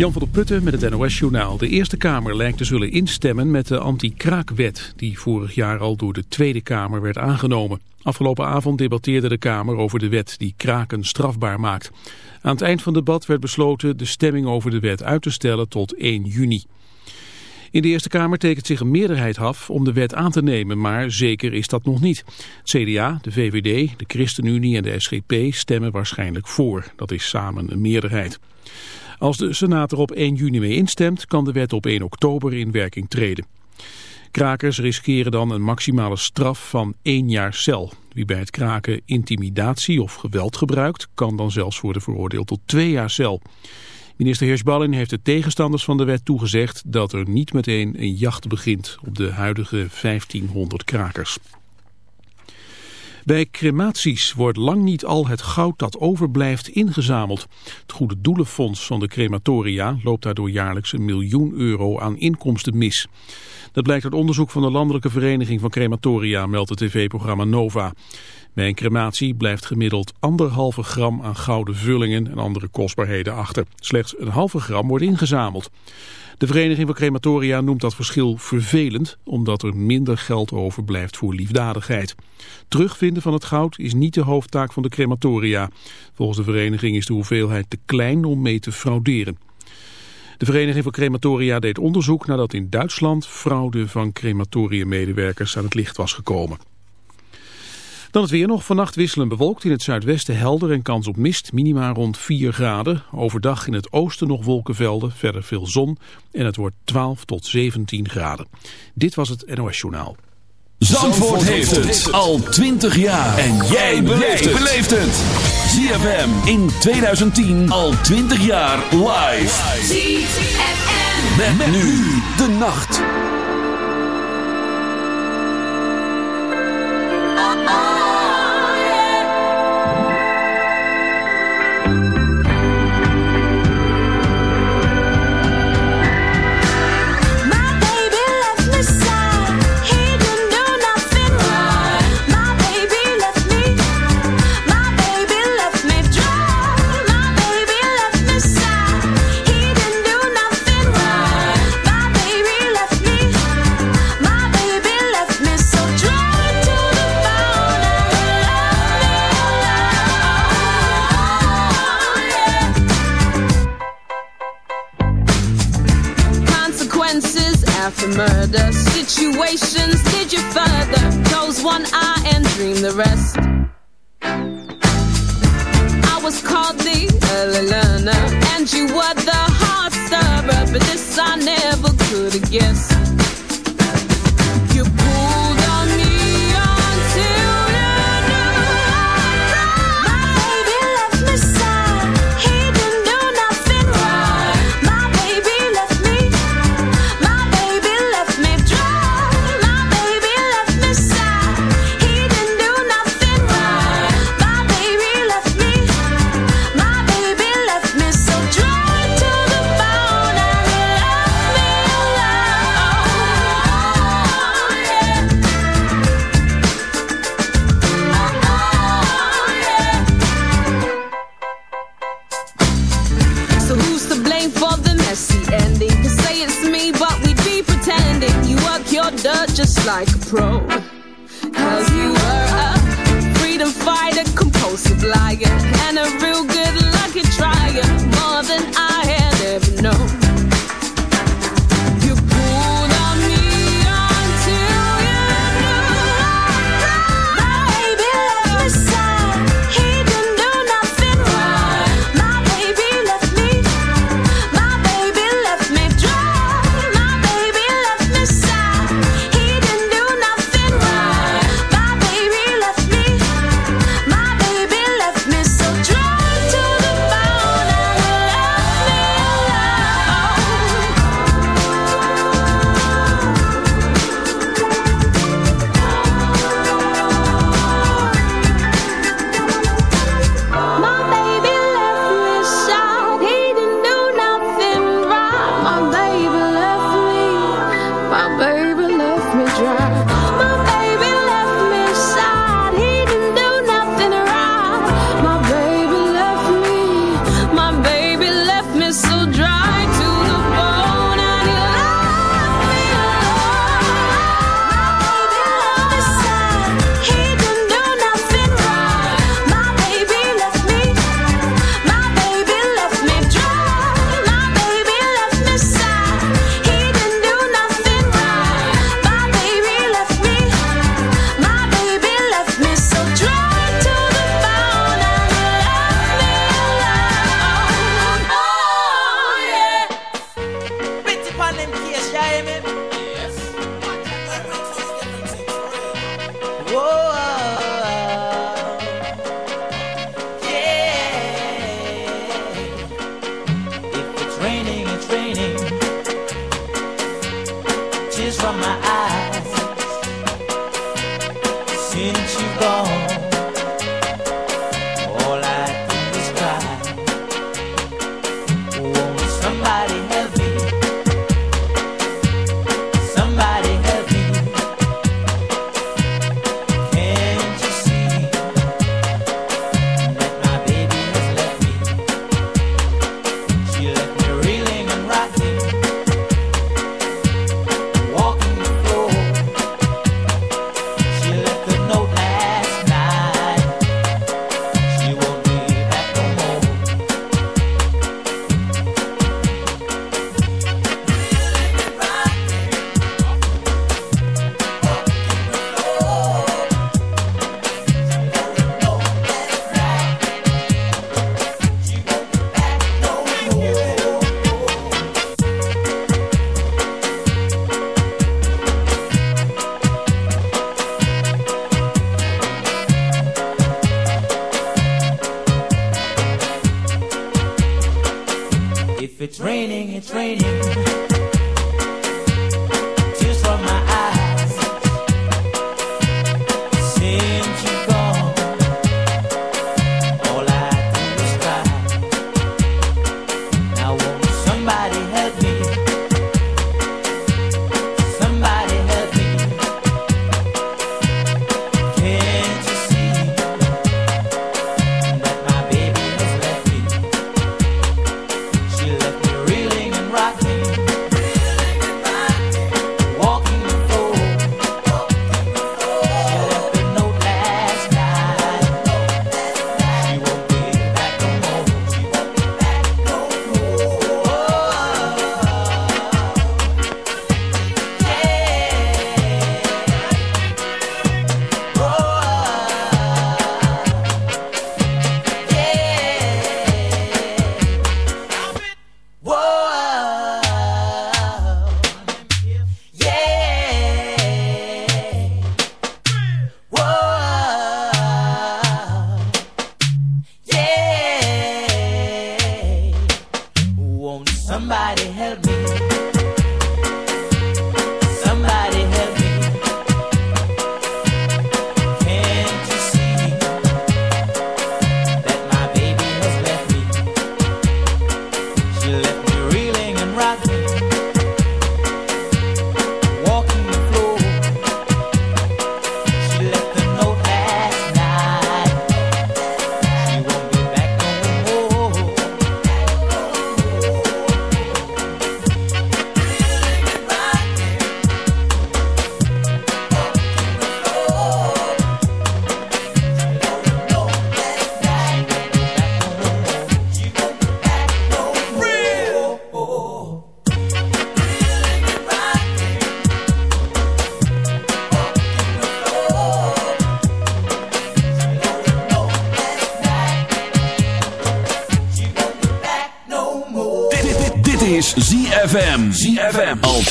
Jan van der Putten met het NOS-journaal. De Eerste Kamer lijkt te zullen instemmen met de anti-kraakwet... die vorig jaar al door de Tweede Kamer werd aangenomen. Afgelopen avond debatteerde de Kamer over de wet die kraken strafbaar maakt. Aan het eind van het debat werd besloten de stemming over de wet uit te stellen tot 1 juni. In de Eerste Kamer tekent zich een meerderheid af om de wet aan te nemen, maar zeker is dat nog niet. Het CDA, de VVD, de ChristenUnie en de SGP stemmen waarschijnlijk voor. Dat is samen een meerderheid. Als de Senaat er op 1 juni mee instemt, kan de wet op 1 oktober in werking treden. Krakers riskeren dan een maximale straf van één jaar cel. Wie bij het kraken intimidatie of geweld gebruikt, kan dan zelfs worden veroordeeld tot twee jaar cel. Minister Heersbalin heeft de tegenstanders van de wet toegezegd dat er niet meteen een jacht begint op de huidige 1500 krakers. Bij crematies wordt lang niet al het goud dat overblijft ingezameld. Het Goede Doelenfonds van de crematoria loopt daardoor jaarlijks een miljoen euro aan inkomsten mis. Dat blijkt uit onderzoek van de Landelijke Vereniging van Crematoria, meldt het tv-programma Nova. Bij een crematie blijft gemiddeld anderhalve gram aan gouden vullingen en andere kostbaarheden achter. Slechts een halve gram wordt ingezameld. De Vereniging van Crematoria noemt dat verschil vervelend, omdat er minder geld overblijft voor liefdadigheid. Terugvinden van het goud is niet de hoofdtaak van de crematoria. Volgens de vereniging is de hoeveelheid te klein om mee te frauderen. De Vereniging van Crematoria deed onderzoek nadat in Duitsland fraude van crematoriummedewerkers aan het licht was gekomen. Dan het weer nog. Vannacht wisselen bewolkt in het zuidwesten helder en kans op mist. Minima rond 4 graden. Overdag in het oosten nog wolkenvelden. Verder veel zon. En het wordt 12 tot 17 graden. Dit was het NOS Journaal. Zandvoort, heeft het al 20 jaar. En jij beleeft het. ZFM in 2010 al 20 jaar live. ZFM. Met, nu de nacht. One eye and dream the rest. I was called the early learner and you were the hard stirrer but this i never could have guessed lying from my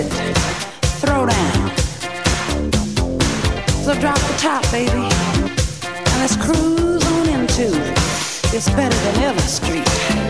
it, throw down. So drop the top, baby, and let's cruise on into it's better than ever street.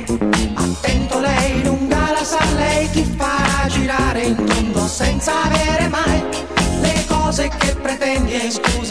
Senza avere mai le cose che pretendi. E scusa,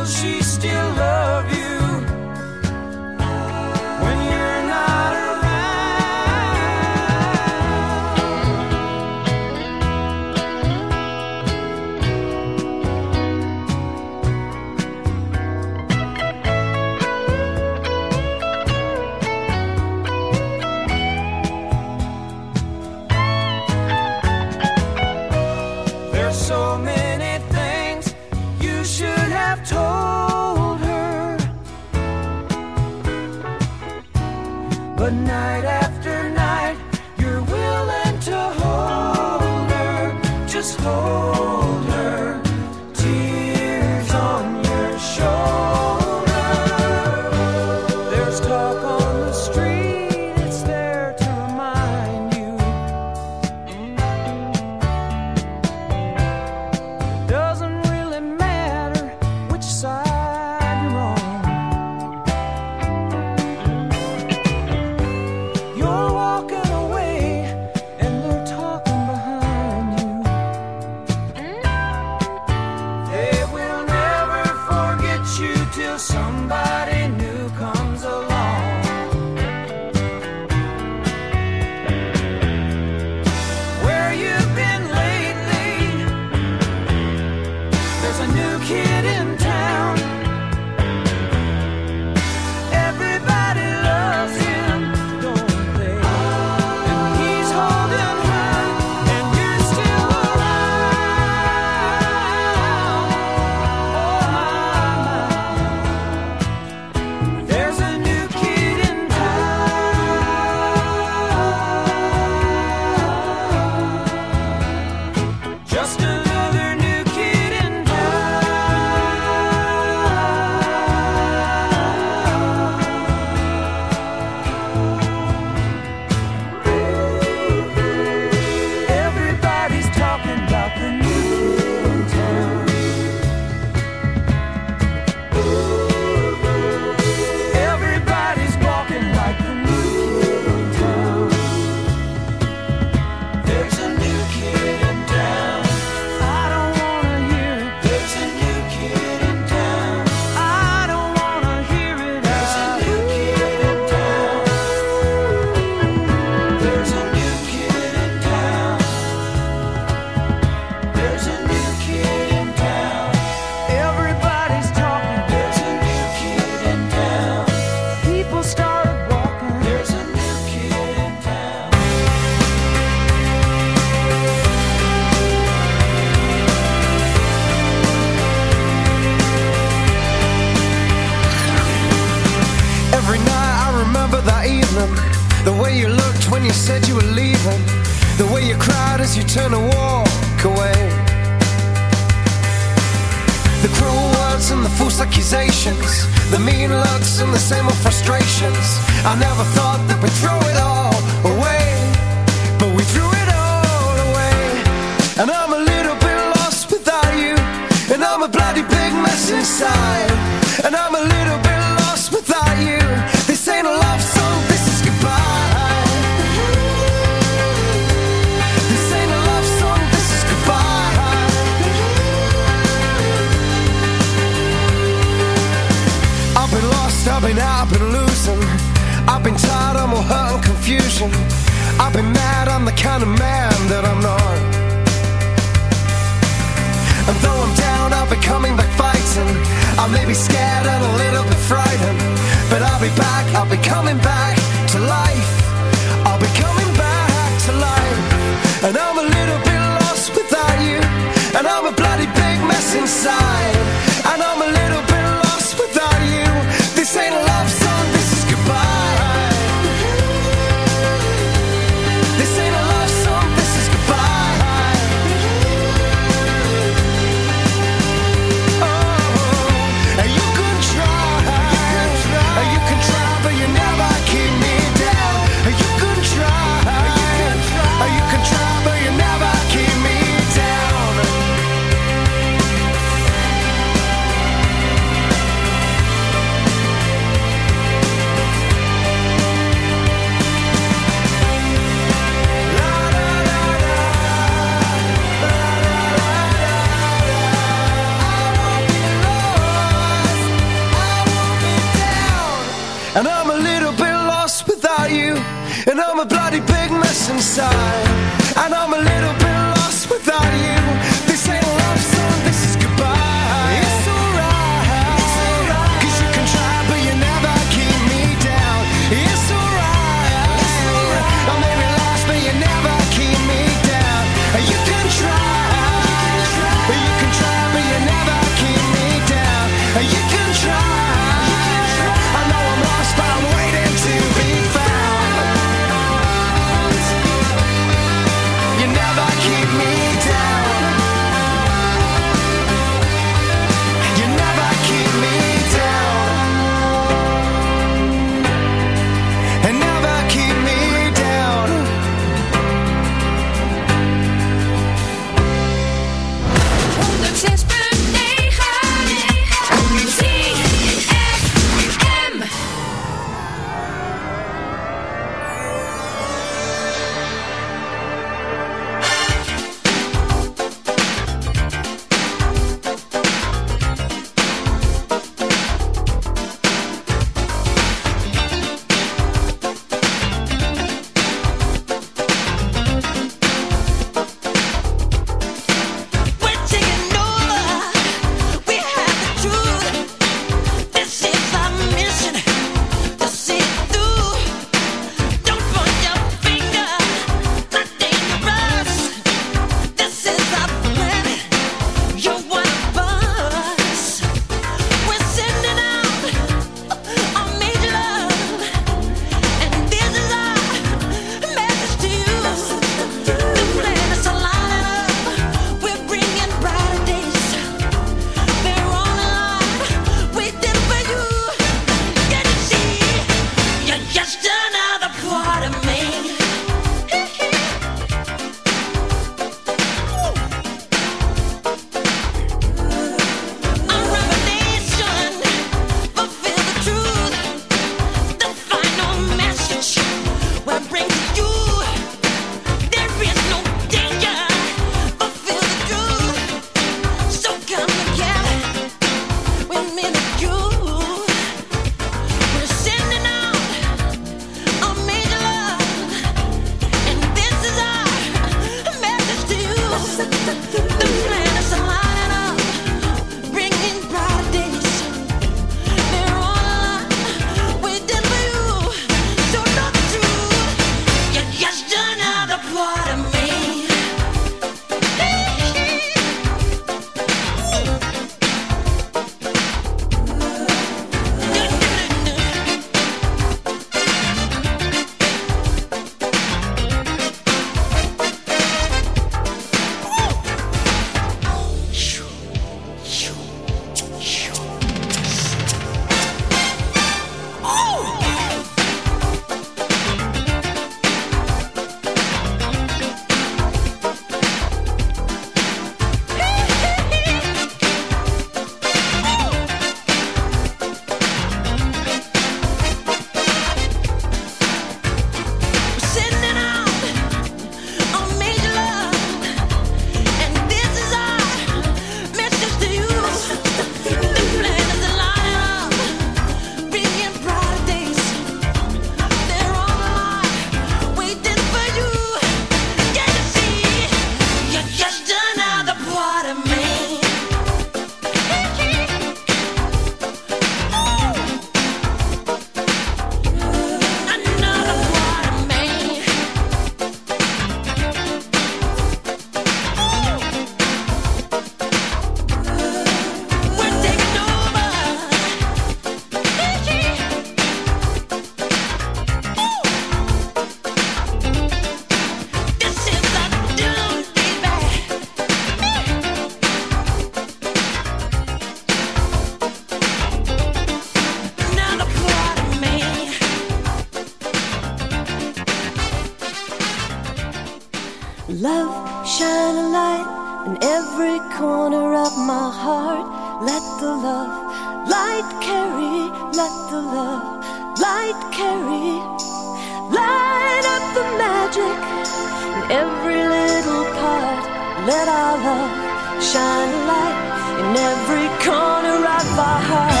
Let our love shine a light in every corner of our heart.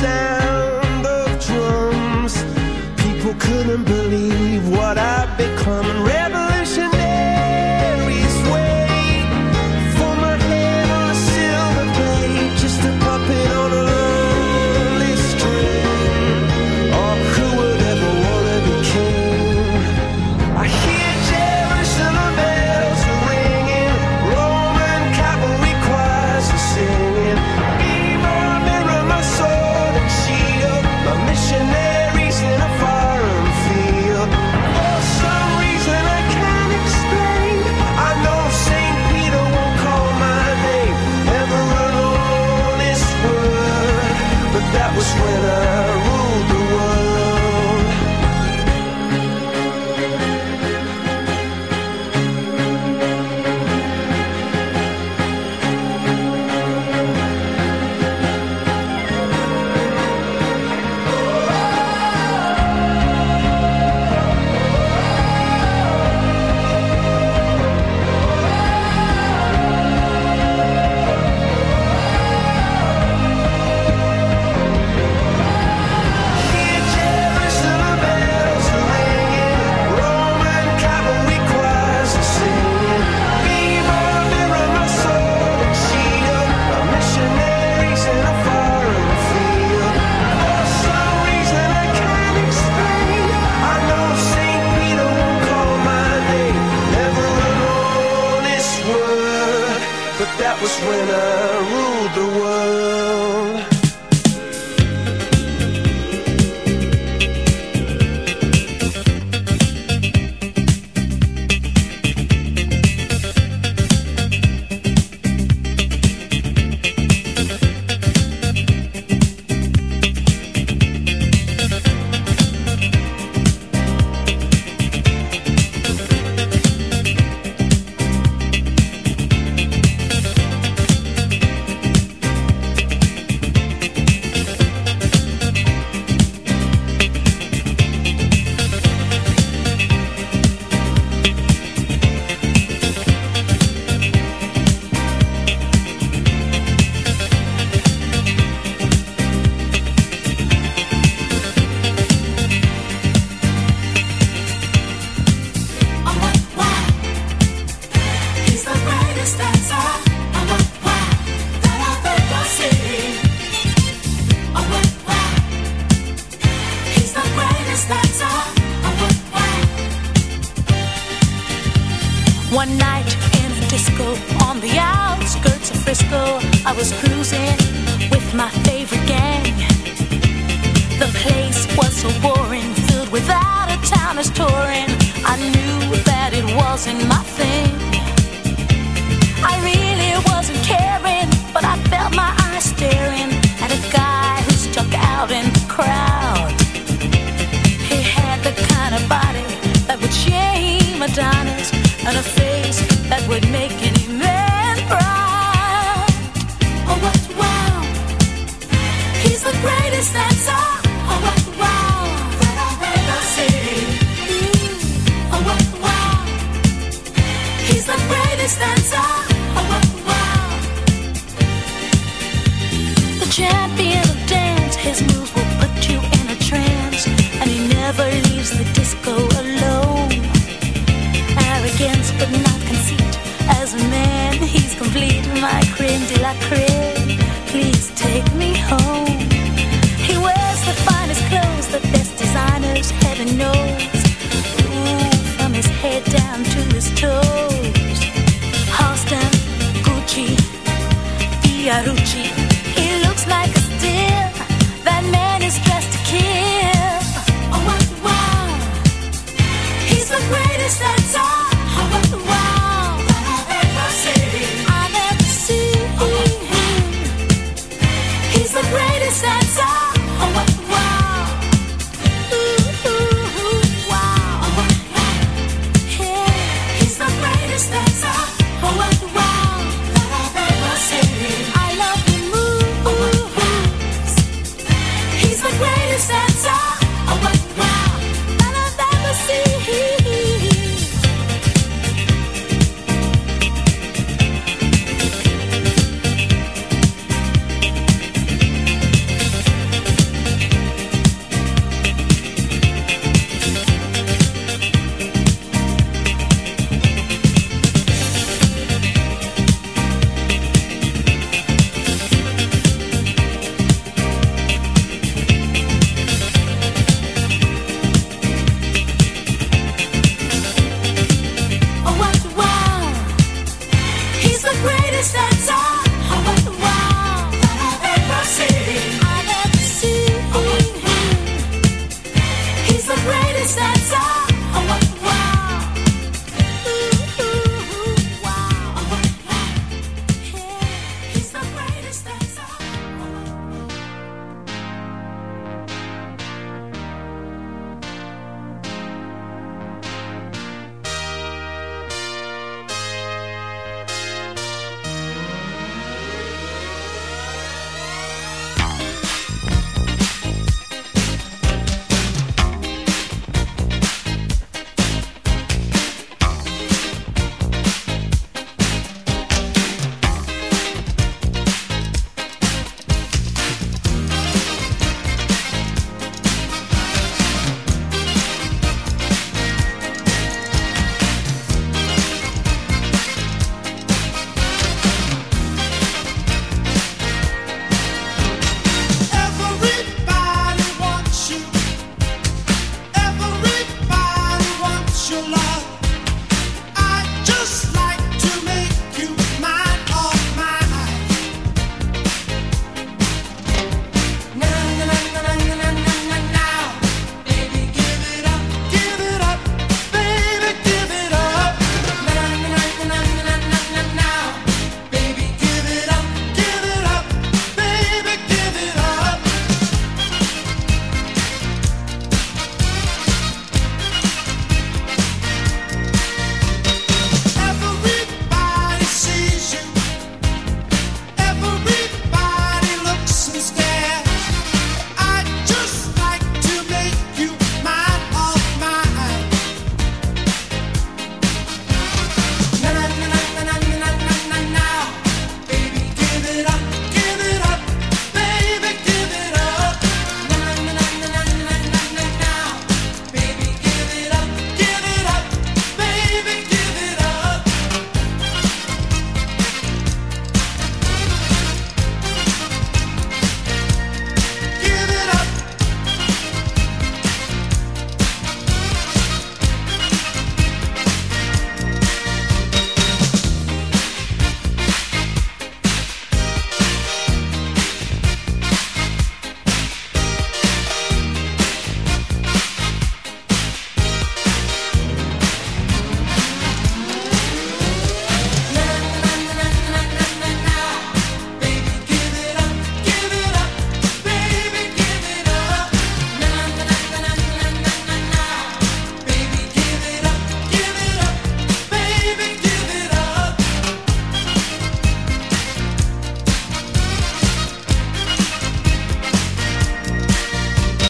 Yeah. I was cruising with my favorite gang. The place was so boring, filled with out of towners touring. I knew that it wasn't my thing. I really wasn't caring, but I felt my eyes staring at a guy who stuck out in the crowd. He had the kind of body that would shame Adonis and a face that would make any Please take me home. Knows. Ooh, from his head down to his toes.